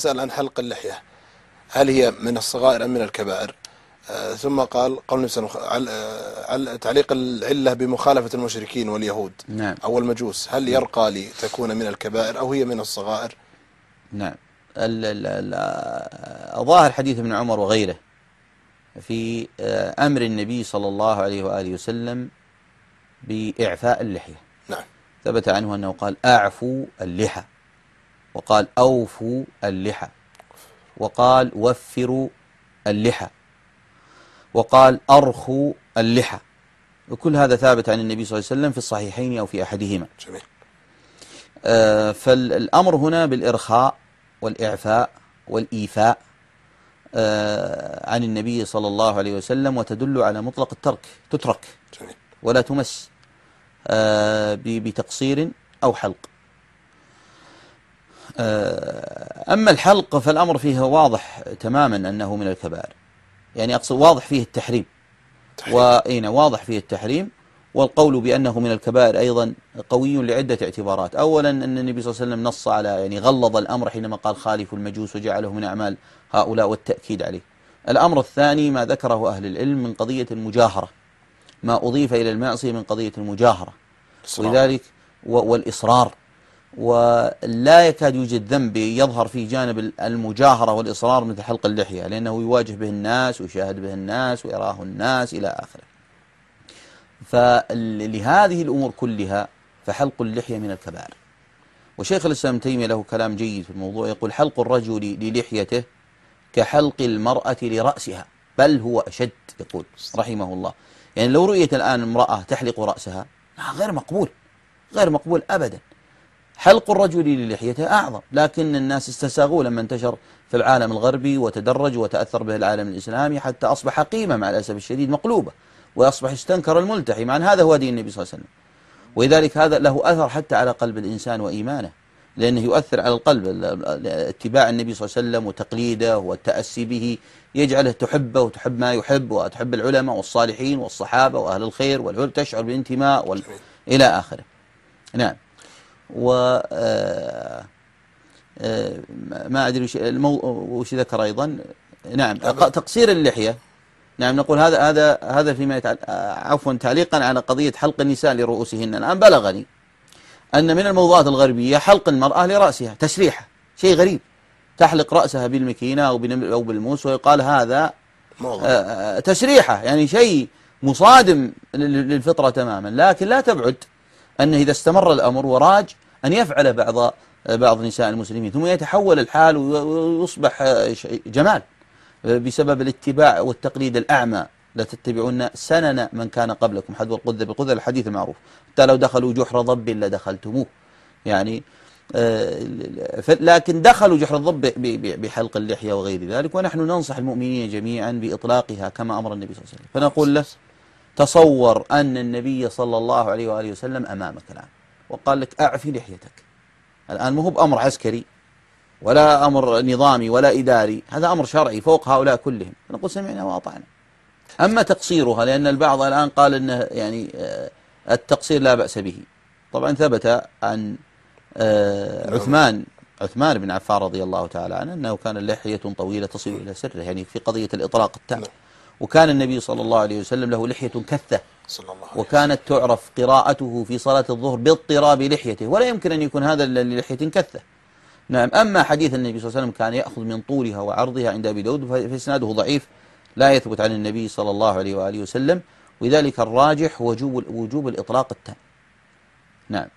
سأل عن حلق اللحية. هل هي من الصغائر أم من الكبائر؟ آه ثم قال قول عل... تعليق العلة بمخالفة المشركين واليهود. نعم. أو المجوس هل يرقى لتكون من الكبائر أو هي من الصغائر؟ نعم. ظاهر حديث ابن عمر وغيره. في آه، أمر النبي صلى الله عليه وآله وسلم بإعفاء اللحية. نعم. ثبت عنه أنه قال أعفوا اللحى. وقال أوفوا اللحى. وقال وفروا اللحى. وقال أرخوا اللحى. وكل هذا ثابت عن النبي صلى الله عليه وسلم في الصحيحين أو في أحدهما. جميل. آه فالأمر هنا بالإرخاء والإعفاء والإيفاء آه عن النبي صلى الله عليه وسلم وتدل على مطلق الترك تترك جميل. ولا تمس آه بتقصير أو حلق. أما الحلق فالأمر فيه واضح تماما أنه من الكبائر يعني أقصد واضح فيه التحريم. وإين واضح فيه التحريم. والقول بأنه من الكبائر أيضا قوي لعدة اعتبارات. أولا أن النبي صلى الله عليه وسلم نص على يعني غلظ الأمر حينما قال خالف المجوس وجعله من أعمال هؤلاء والتأكيد عليه. الأمر الثاني ما ذكره أهل العلم من قضية المجاهرة. ما أضيف إلى المعصية من قضية المجاهرة. ولذلك والإصرار. ولا يكاد يوجد ذنب يظهر في جانب المجاهرة والإصرار مثل حلق اللحية لأنه يواجه به الناس ويشاهد به الناس ويراه الناس إلى آخره. فلهذه الأمور كلها فحلق اللحية من الكبائر وشيخ الإسلام تيمية له كلام جيد في الموضوع يقول حلق الرجل للحيته كحلق المرأة لرأسها بل هو أشد يقول رحمه الله. يعني لو رؤيت الآن امرأة تحلق رأسها غير مقبول غير مقبول أبدا. حلق الرجل للحيته أعظم. لكن الناس استساغوا لما انتشر في العالم الغربي وتدرج وتأثر به العالم الإسلامي حتى أصبح قيمة مع الأسف الشديد مقلوبة ويصبح استنكر الملتحي. مع أن هذا هو دين النبي صلى الله عليه وسلم. ولذلك هذا له أثر حتى على قلب الإنسان وإيمانه لأنه يؤثر على القلب. اتباع النبي صلى الله عليه وسلم وتقليده والتأسي به يجعله تحبه وتحب ما يحب وتحب العلماء والصالحين والصحابة وأهل الخير والعلم تشعر بالانتماء وال... إلى آخره. نعم. و آه، آه، ما أدري وش, المو... وش ذكر أيضا. نعم تقصير اللحية. نعم نقول هذا هذا هذا فيما يتعلق عفوا تعليقا على قضية حلق النساء لرؤوسهن. الآن بلغني أن من الموضوعات الغربية حلق المرأة لرأسها تسريحة. شيء غريب. تحلق رأسها بالمكينة أو أو بالموس ويقال هذا آه، تسريحة. يعني شيء مصادم للفطرة تماما. لكن لا تبعد. أنه إذا استمر الأمر وراج أن يفعل بعض بعض نساء المسلمين ثم يتحول الحال ويصبح جمال بسبب الاتباع والتقليد الأعمى. لا تتبعون سنن من كان قبلكم. حذو القذة بالقذة الحديث المعروف. حتى لو دخلوا جحر ضب لدخلتموه يعني آه، لكن دخلوا جحر الضب بحلق اللحية وغير ذلك. ونحن ننصح المؤمنين جميعا بإطلاقها كما أمر النبي صلى الله عليه وسلم. فنقول له تصور أن النبي صلى الله عليه وآله وسلم أمامك الآن. وقال لك أعفي لحيتك. الآن مو بأمر عسكري ولا أمر نظامي ولا إداري. هذا أمر شرعي فوق هؤلاء كلهم. نقول سمعنا وأطعنا. أما تقصيرها لأن البعض الآن قال أنه يعني آه، التقصير لا بأس به. طبعا ثبت عن آه، عثمان عثمان بن عفان رضي الله تعالى عنه أنه كان لحية طويلة تصل إلى سره يعني في قضية الإطلاق التام. نعم. وكان النبي صلى الله عليه وسلم له لحية كثة. صلى الله عليه وكانت تعرف قراءته في صلاة الظهر باضطراب لحيته ولا يمكن أن يكون هذا للحية كثة. نعم أما حديث النبي صلى الله عليه وسلم كان يأخذ من طولها وعرضها عند أبي داود فإسناده ضعيف لا يثبت عن النبي صلى الله عليه وآله وسلم. وذلك الراجح وجوب, وجوب الإطلاق التام. نعم.